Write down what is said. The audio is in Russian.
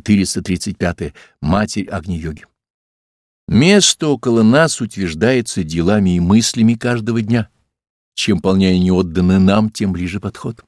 435. Матерь Агни-йоги. Место около нас утверждается делами и мыслями каждого дня. Чем полнее не отданы нам, тем ближе подход.